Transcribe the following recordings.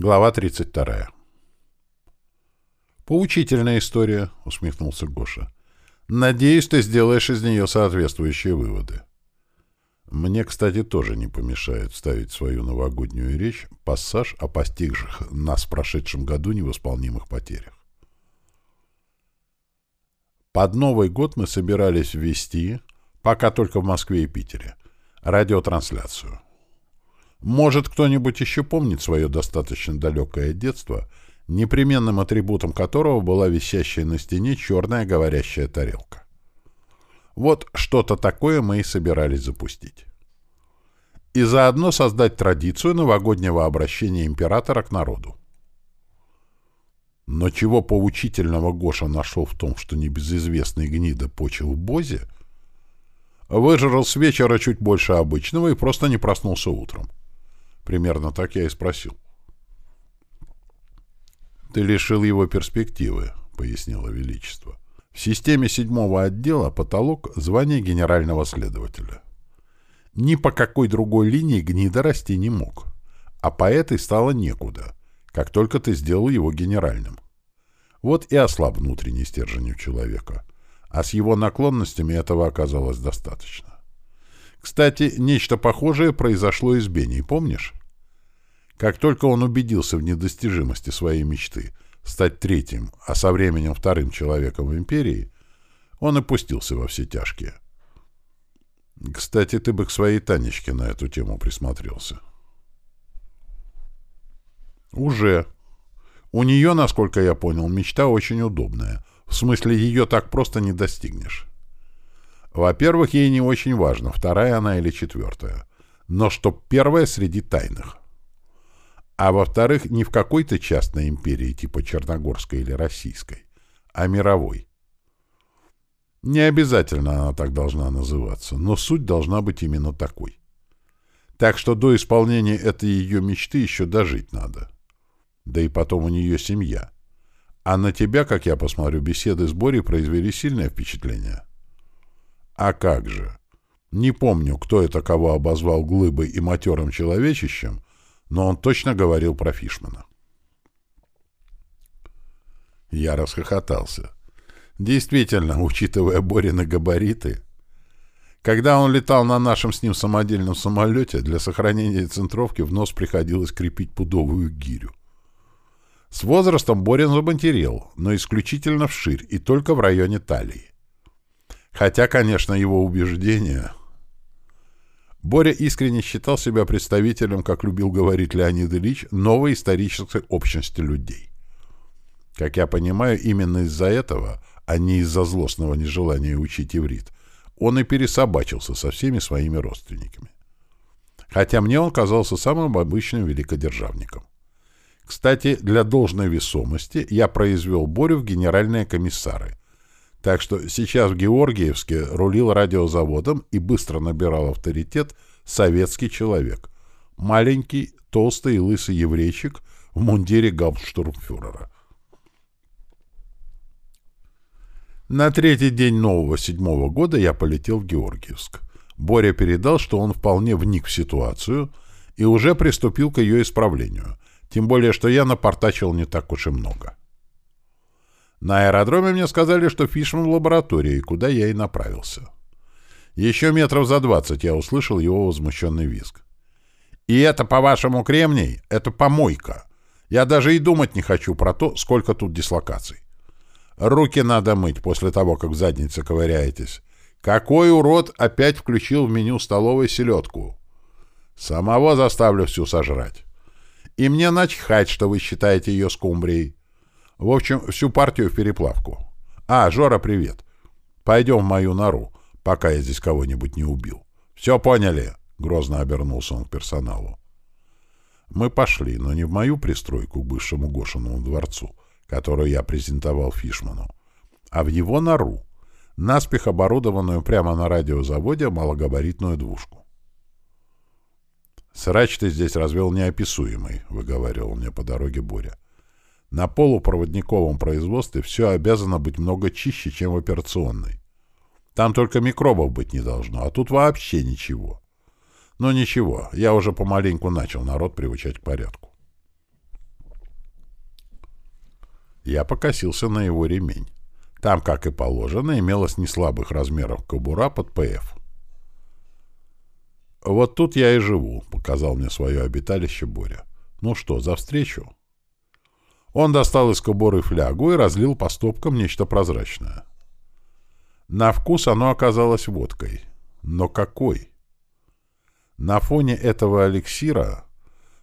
Глава 32. «Поучительная история», — усмехнулся Гоша. «Надеюсь, ты сделаешь из нее соответствующие выводы». Мне, кстати, тоже не помешает ставить свою новогоднюю речь пассаж о постигших нас в прошедшем году невосполнимых потерях. Под Новый год мы собирались ввести, пока только в Москве и Питере, радиотрансляцию. Может, кто-нибудь еще помнит свое достаточно далекое детство, непременным атрибутом которого была висящая на стене черная говорящая тарелка. Вот что-то такое мы и собирались запустить. И заодно создать традицию новогоднего обращения императора к народу. Но чего поучительного Гоша нашел в том, что небезызвестный гнида почил в Бозе, выжрал с вечера чуть больше обычного и просто не проснулся утром. Примерно так я и спросил. «Ты лишил его перспективы», — пояснило Величество. «В системе седьмого отдела потолок — звание генерального следователя. Ни по какой другой линии гнида расти не мог, а по этой стало некуда, как только ты сделал его генеральным. Вот и ослаб внутренний стержень у человека, а с его наклонностями этого оказалось достаточно. Кстати, нечто похожее произошло и с Беней, помнишь? Как только он убедился в недостижимости своей мечты стать третьим, а со временем вторым человеком в империи, он и пустился во все тяжкие. Кстати, ты бы к своей Танечке на эту тему присмотрелся. Уже. У нее, насколько я понял, мечта очень удобная. В смысле, ее так просто не достигнешь. Во-первых, ей не очень важно, вторая она или четвертая. Но чтоб первая среди тайных. А во-вторых, не в какой-то частной империи типа Черногорской или Российской, а мировой. Не обязательно она так должна называться, но суть должна быть именно такой. Так что до исполнения этой ее мечты еще дожить надо. Да и потом у нее семья. А на тебя, как я посмотрю, беседы с Борей произвели сильное впечатление. А как же? Не помню, кто это кого обозвал глыбой и матерым человечищем, но он точно говорил про Фишмана. Я расхохотался. Действительно, учитывая Борины габариты, когда он летал на нашем с ним самодельном самолете, для сохранения центровки в нос приходилось крепить пудовую гирю. С возрастом Борин забантерел, но исключительно вширь и только в районе талии. Хотя, конечно, его убеждения Боря искренне считал себя представителем, как любил говорить Леонид Ильич, новой исторической общности людей. Как я понимаю, именно из-за этого, а не из-за злостного нежелания учить иврит, он и пересобачился со всеми своими родственниками. Хотя мне он казался самым обычным великодержавником. Кстати, для должной весомости я произвел Борю в генеральные комиссары, так что сейчас в Георгиевске рулил радиозаводом и быстро набирал авторитет советский человек. Маленький, толстый и лысый еврейчик в мундире гауптштурмфюрера. На третий день нового седьмого года я полетел в Георгиевск. Боря передал, что он вполне вник в ситуацию и уже приступил к ее исправлению, тем более, что я напортачил не так уж и много. На аэродроме мне сказали, что Фишман в лаборатории, куда я и направился. Еще метров за двадцать я услышал его возмущенный визг. «И это, по-вашему, кремний? Это помойка. Я даже и думать не хочу про то, сколько тут дислокаций. Руки надо мыть после того, как в заднице ковыряетесь. Какой урод опять включил в меню столовой селедку? Самого заставлю всю сожрать. И мне начхать, что вы считаете ее скумбрией. В общем, всю партию в переплавку. А, Жора, привет. Пойдем в мою нору, пока я здесь кого-нибудь не убил. Все поняли? Грозно обернулся он к персоналу. Мы пошли, но не в мою пристройку к бывшему Гошиному дворцу, которую я презентовал Фишману, а в его нору, наспех оборудованную прямо на радиозаводе малогабаритную двушку. «Срач ты здесь развел неописуемый», — выговаривал мне по дороге Боря. На полупроводниковом производстве все обязано быть много чище, чем в операционной. Там только микробов быть не должно, а тут вообще ничего. Но ничего, я уже помаленьку начал народ приучать к порядку. Я покосился на его ремень. Там, как и положено, имелось неслабых размеров кобура под ПФ. «Вот тут я и живу», — показал мне свое обиталище Боря. «Ну что, за встречу?» Он достал из кобуры флягу и разлил по стопкам нечто прозрачное. На вкус оно оказалось водкой. Но какой? На фоне этого эликсира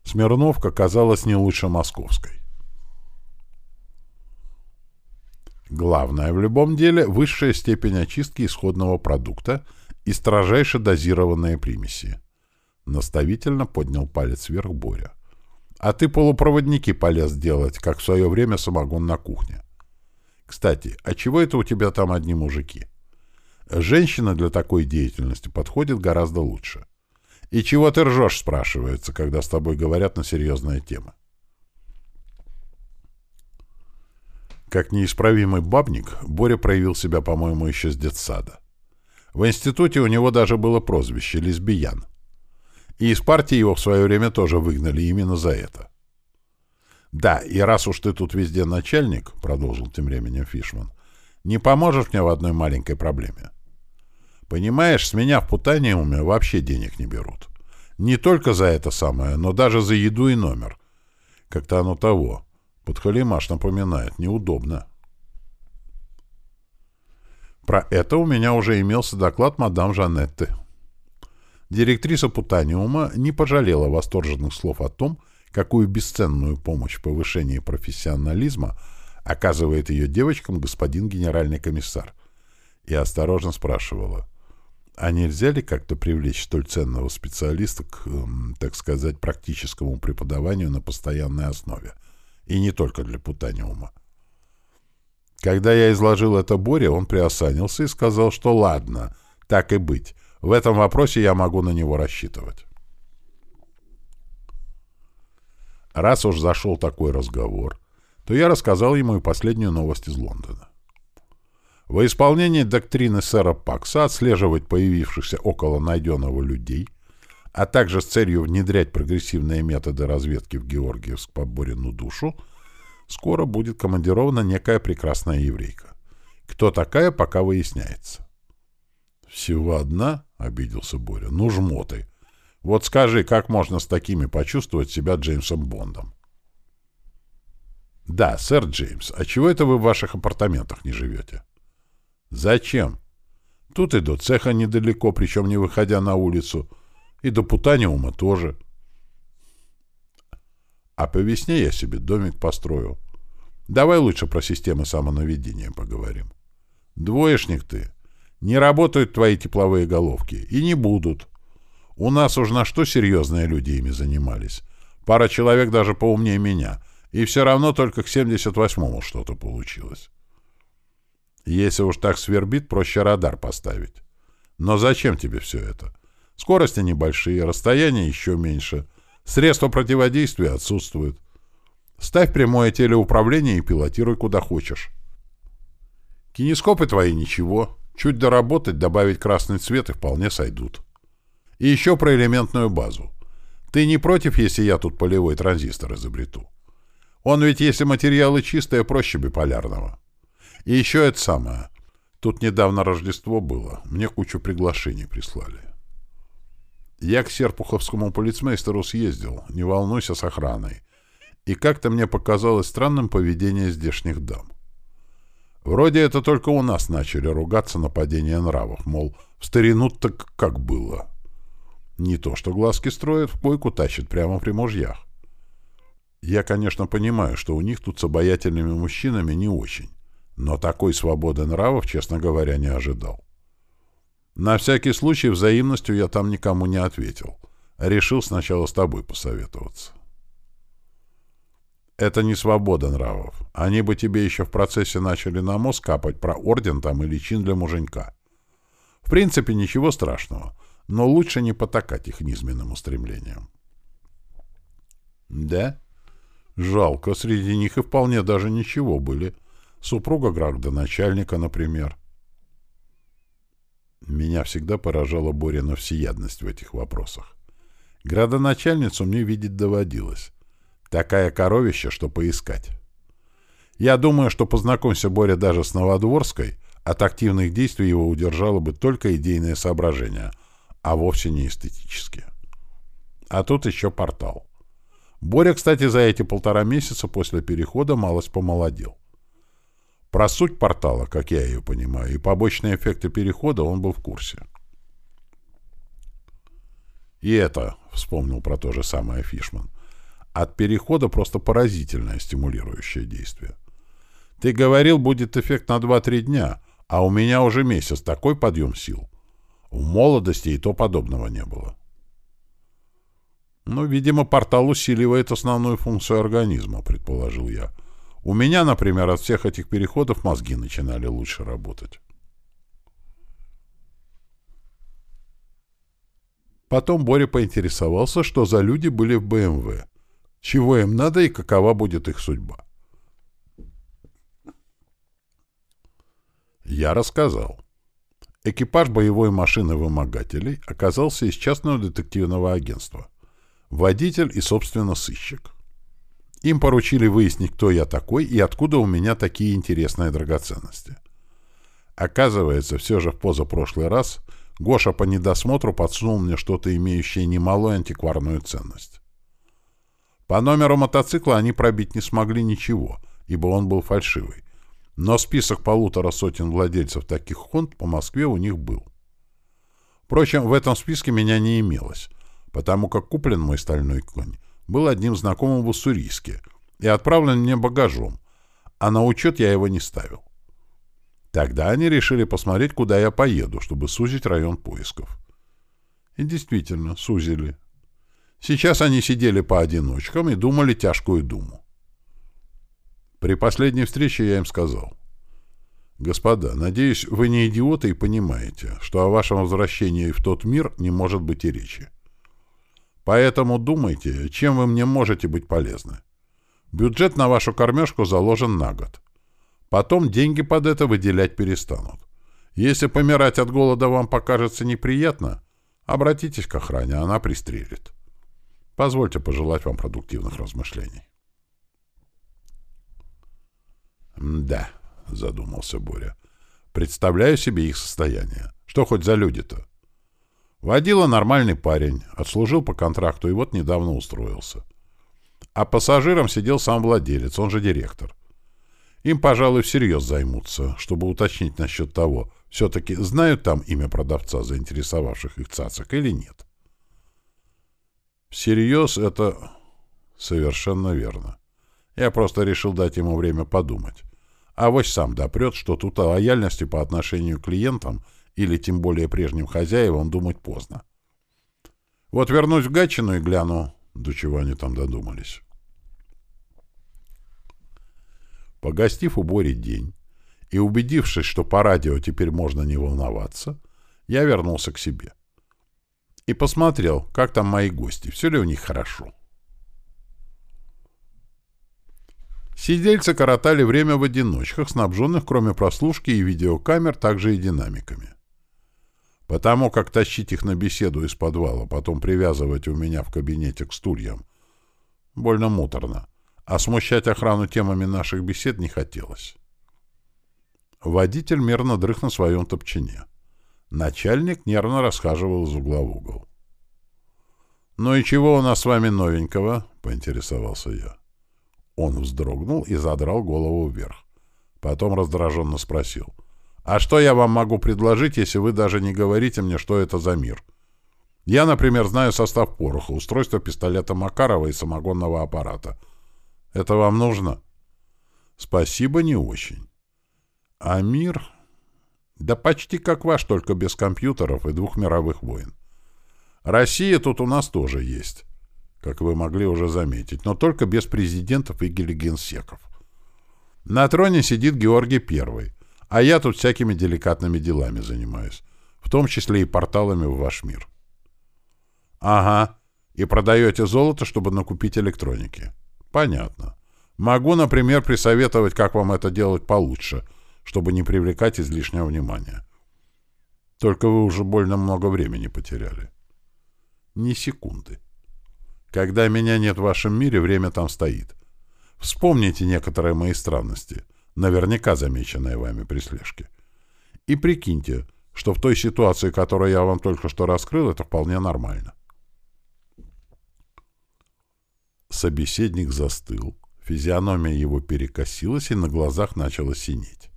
Смирновка казалась не лучше московской. Главное в любом деле — высшая степень очистки исходного продукта и строжайше дозированные примеси. Наставительно поднял палец вверх Боря. А ты полупроводники полез делать, как в свое время самогон на кухне. Кстати, а чего это у тебя там одни мужики? Женщина для такой деятельности подходит гораздо лучше. И чего ты ржешь, спрашивается, когда с тобой говорят на серьезные темы. Как неисправимый бабник, Боря проявил себя, по-моему, еще с детсада. В институте у него даже было прозвище «лесбиян». И из партии его в свое время тоже выгнали именно за это. «Да, и раз уж ты тут везде начальник», — продолжил тем временем Фишман, — «не поможешь мне в одной маленькой проблеме. Понимаешь, с меня в Путаниуме вообще денег не берут. Не только за это самое, но даже за еду и номер. Как-то оно того. Подхалимаш напоминает. Неудобно. Про это у меня уже имелся доклад мадам Жанетты. Директриса Путаниума не пожалела восторженных слов о том, какую бесценную помощь в повышении профессионализма оказывает ее девочкам господин генеральный комиссар, и осторожно спрашивала, а нельзя ли как-то привлечь столь ценного специалиста к, эм, так сказать, практическому преподаванию на постоянной основе, и не только для путаниума? Когда я изложил это Боре, он приосанился и сказал, что ладно, так и быть, в этом вопросе я могу на него рассчитывать. Раз уж зашел такой разговор, то я рассказал ему и последнюю новость из Лондона. Во исполнении доктрины сэра Пакса отслеживать появившихся около найденного людей, а также с целью внедрять прогрессивные методы разведки в Георгиевск по Борину душу, скоро будет командирована некая прекрасная еврейка. Кто такая, пока выясняется. «Всего одна?» — обиделся Боря. «Ну, жмоты. Вот скажи, как можно с такими почувствовать себя Джеймсом Бондом?» «Да, сэр Джеймс, а чего это вы в ваших апартаментах не живете?» «Зачем? Тут и до цеха недалеко, причем не выходя на улицу, и до Путаниума тоже. А по весне я себе домик построю. Давай лучше про системы самонаведения поговорим. Двоечник ты. Не работают твои тепловые головки. И не будут. У нас уж на что серьезные люди ими занимались. Пара человек даже поумнее меня. И все равно только к 78-му что-то получилось. Если уж так свербит, проще радар поставить. Но зачем тебе все это? Скорости небольшие, расстояния еще меньше. Средства противодействия отсутствуют. Ставь прямое телеуправление и пилотируй куда хочешь. Кинескопы твои ничего. Чуть доработать, добавить красный цвет и вполне сойдут. И еще про элементную базу. Ты не против, если я тут полевой транзистор изобрету? Он ведь, если материалы чистые, проще биполярного. И еще это самое. Тут недавно Рождество было. Мне кучу приглашений прислали. Я к серпуховскому полицмейстеру съездил. Не волнуйся с охраной. И как-то мне показалось странным поведение здешних дам. Вроде это только у нас начали ругаться на падение нравов, мол, в старину так как было. Не то, что глазки строят, в койку тащат прямо при мужьях. Я, конечно, понимаю, что у них тут с обаятельными мужчинами не очень, но такой свободы нравов, честно говоря, не ожидал. На всякий случай взаимностью я там никому не ответил. Решил сначала с тобой посоветоваться. Это не свобода нравов. Они бы тебе еще в процессе начали на мозг капать про орден там или чин для муженька. В принципе, ничего страшного, но лучше не потакать их низменным устремлениям. Да? Жалко, среди них и вполне даже ничего были. Супруга градоначальника, например. Меня всегда поражала Борина всеядность в этих вопросах. Градоначальницу мне видеть доводилось. Такая коровища, что поискать. Я думаю, что познакомься Боря даже с Новодворской, от активных действий его удержало бы только идейное соображение, а вовсе не эстетические. А тут еще портал. Боря, кстати, за эти полтора месяца после перехода малость помолодел. Про суть портала, как я ее понимаю, и побочные эффекты перехода он был в курсе. И это, вспомнил про то же самое Фишман, от перехода просто поразительное стимулирующее действие. Ты говорил, будет эффект на 2-3 дня, а у меня уже месяц такой подъем сил. В молодости и то подобного не было. Ну, видимо, портал усиливает основную функцию организма, предположил я. У меня, например, от всех этих переходов мозги начинали лучше работать. Потом Боря поинтересовался, что за люди были в БМВ, чего им надо и какова будет их судьба. Я рассказал. Экипаж боевой машины вымогателей оказался из частного детективного агентства водитель и, собственно, сыщик. Им поручили выяснить, кто я такой и откуда у меня такие интересные драгоценности. Оказывается, все же в позапрошлый раз Гоша по недосмотру подсунул мне что-то, имеющее немалую антикварную ценность. По номеру мотоцикла они пробить не смогли ничего, ибо он был фальшивый. Но список полутора сотен владельцев таких хонд по Москве у них был. Впрочем, в этом списке меня не имелось, потому как куплен мой стальной конь был одним знакомым в Уссурийске и отправлен мне багажом, а на учет я его не ставил. Тогда они решили посмотреть, куда я поеду, чтобы сузить район поисков. И действительно, сузили. Сейчас они сидели по одиночкам и думали тяжкую думу. При последней встрече я им сказал. «Господа, надеюсь, вы не идиоты и понимаете, что о вашем возвращении в тот мир не может быть и речи. Поэтому думайте, чем вы мне можете быть полезны. Бюджет на вашу кормежку заложен на год. Потом деньги под это выделять перестанут. Если помирать от голода вам покажется неприятно, обратитесь к охране, она пристрелит. Позвольте пожелать вам продуктивных размышлений. «Да», — задумался Боря, — «представляю себе их состояние. Что хоть за люди-то? Водила нормальный парень, отслужил по контракту и вот недавно устроился. А пассажиром сидел сам владелец, он же директор. Им, пожалуй, всерьез займутся, чтобы уточнить насчет того, все-таки знают там имя продавца, заинтересовавших их цацок, или нет. Всерьез это совершенно верно. Я просто решил дать ему время подумать. А вось сам допрет, что тут о лояльности по отношению к клиентам – или тем более прежним хозяевам думать поздно. Вот вернусь в Гатчину и гляну, до чего они там додумались. Погостив у Бори день и убедившись, что по радио теперь можно не волноваться, я вернулся к себе. И посмотрел, как там мои гости, все ли у них хорошо. Сидельцы коротали время в одиночках, снабженных, кроме прослушки и видеокамер, также и динамиками. Потому как тащить их на беседу из подвала, потом привязывать у меня в кабинете к стульям, больно муторно, а смущать охрану темами наших бесед не хотелось. Водитель мерно дрых на своем топчине. Начальник нервно расхаживал из угла в угол. «Ну и чего у нас с вами новенького?» — поинтересовался я. Он вздрогнул и задрал голову вверх. Потом раздраженно спросил — а что я вам могу предложить, если вы даже не говорите мне, что это за мир? Я, например, знаю состав пороха, устройство пистолета Макарова и самогонного аппарата. Это вам нужно? Спасибо, не очень. А мир? Да почти как ваш, только без компьютеров и двух мировых войн. Россия тут у нас тоже есть, как вы могли уже заметить, но только без президентов и генсеков. На троне сидит Георгий Первый. А я тут всякими деликатными делами занимаюсь, в том числе и порталами в ваш мир. Ага, и продаете золото, чтобы накупить электроники. Понятно. Могу, например, присоветовать, как вам это делать получше, чтобы не привлекать излишнего внимания. Только вы уже больно много времени потеряли. Ни секунды. Когда меня нет в вашем мире, время там стоит. Вспомните некоторые мои странности, наверняка замеченные вами при слежке. И прикиньте, что в той ситуации, которую я вам только что раскрыл, это вполне нормально. Собеседник застыл, физиономия его перекосилась и на глазах начала синеть.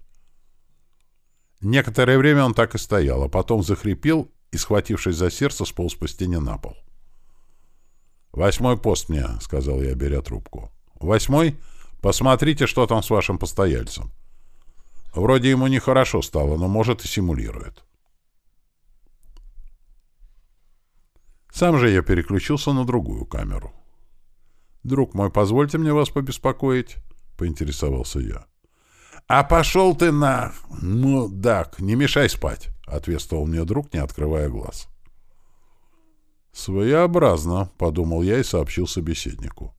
Некоторое время он так и стоял, а потом захрипел и, схватившись за сердце, сполз по стене на пол. «Восьмой пост мне», — сказал я, беря трубку. «Восьмой? Посмотрите, что там с вашим постояльцем. Вроде ему нехорошо стало, но, может, и симулирует». Сам же я переключился на другую камеру. «Друг мой, позвольте мне вас побеспокоить», — поинтересовался я. «А пошел ты на... Ну, так, не мешай спать», — ответствовал мне друг, не открывая глаз. «Своеобразно», — подумал я и сообщил собеседнику.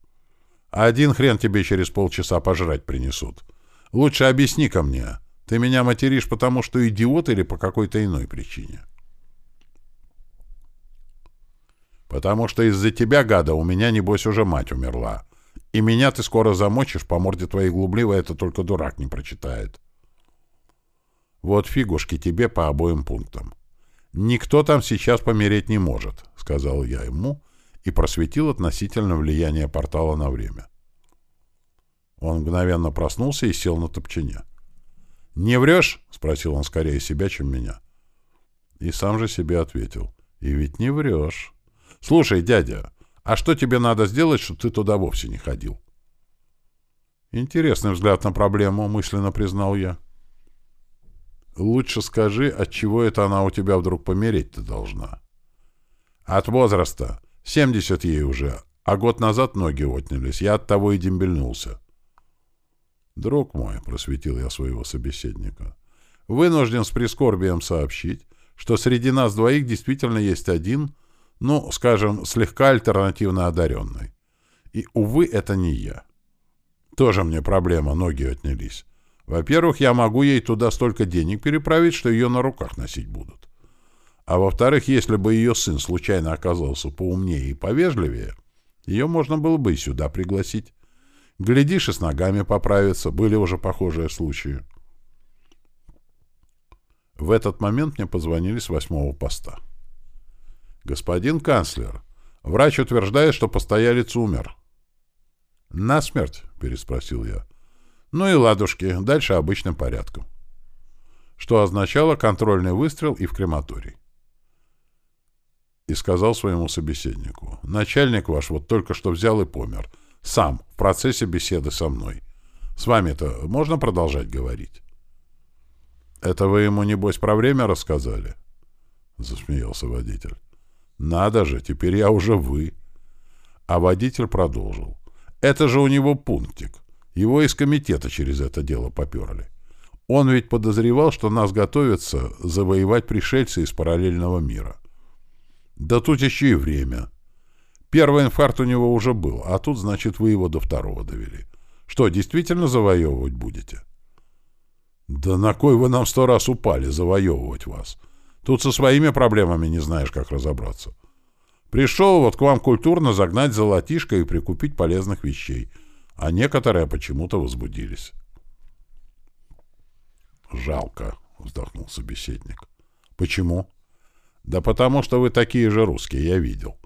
«Один хрен тебе через полчаса пожрать принесут. Лучше объясни-ка мне, ты меня материшь потому, что идиот или по какой-то иной причине?» Потому что из-за тебя, гада, у меня, небось, уже мать умерла. И меня ты скоро замочишь, по морде твоей глубливой это только дурак не прочитает. Вот фигушки тебе по обоим пунктам. Никто там сейчас помереть не может, — сказал я ему и просветил относительно влияния портала на время. Он мгновенно проснулся и сел на топчине. «Не врешь?» — спросил он скорее себя, чем меня. И сам же себе ответил. «И ведь не врешь». «Слушай, дядя, а что тебе надо сделать, чтобы ты туда вовсе не ходил?» «Интересный взгляд на проблему», — мысленно признал я. «Лучше скажи, от чего это она у тебя вдруг помереть-то должна?» «От возраста. Семьдесят ей уже, а год назад ноги отнялись. Я от того и дембельнулся». «Друг мой», — просветил я своего собеседника, — «вынужден с прискорбием сообщить, что среди нас двоих действительно есть один, ну, скажем, слегка альтернативно одаренный. И, увы, это не я. Тоже мне проблема, ноги отнялись. Во-первых, я могу ей туда столько денег переправить, что ее на руках носить будут. А во-вторых, если бы ее сын случайно оказался поумнее и повежливее, ее можно было бы и сюда пригласить. Глядишь, и с ногами поправиться. Были уже похожие случаи. В этот момент мне позвонили с восьмого поста. «Господин канцлер, врач утверждает, что постоялец умер». «На смерть?» — переспросил я. «Ну и ладушки, дальше обычным порядком». Что означало контрольный выстрел и в крематорий. И сказал своему собеседнику. «Начальник ваш вот только что взял и помер. Сам, в процессе беседы со мной. С вами-то можно продолжать говорить?» «Это вы ему, небось, про время рассказали?» — засмеялся водитель. Надо же, теперь я уже вы. А водитель продолжил. Это же у него пунктик. Его из комитета через это дело поперли. Он ведь подозревал, что нас готовятся завоевать пришельцы из параллельного мира. Да тут еще и время. Первый инфаркт у него уже был, а тут, значит, вы его до второго довели. Что, действительно завоевывать будете? Да на кой вы нам сто раз упали завоевывать вас? — Тут со своими проблемами не знаешь, как разобраться. Пришел вот к вам культурно загнать золотишко и прикупить полезных вещей, а некоторые почему-то возбудились. «Жалко», — вздохнул собеседник. «Почему?» «Да потому что вы такие же русские, я видел.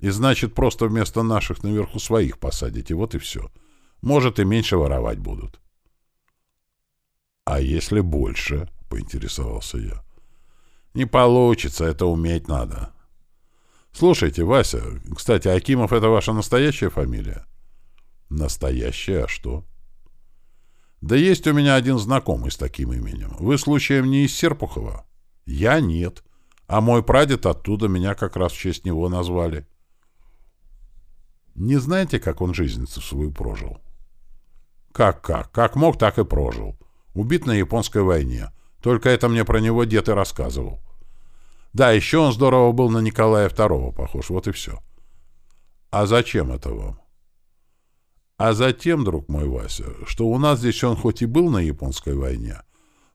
И значит, просто вместо наших наверху своих посадите, вот и все. Может, и меньше воровать будут». «А если больше?» — поинтересовался я. Не получится, это уметь надо. Слушайте, Вася, кстати, Акимов — это ваша настоящая фамилия? Настоящая, а что? Да есть у меня один знакомый с таким именем. Вы, случаем, не из Серпухова? Я нет. А мой прадед оттуда меня как раз в честь него назвали. Не знаете, как он жизнь свою прожил? Как-как? Как мог, так и прожил. Убит на японской войне. Только это мне про него дед и рассказывал. Да, еще он здорово был на Николая II похож, вот и все. А зачем это вам? А затем, друг мой Вася, что у нас здесь он хоть и был на японской войне,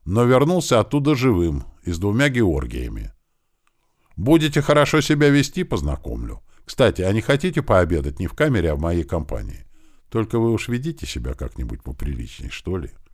но вернулся оттуда живым и с двумя Георгиями. Будете хорошо себя вести, познакомлю. Кстати, а не хотите пообедать не в камере, а в моей компании? Только вы уж ведите себя как-нибудь поприличней, что ли. —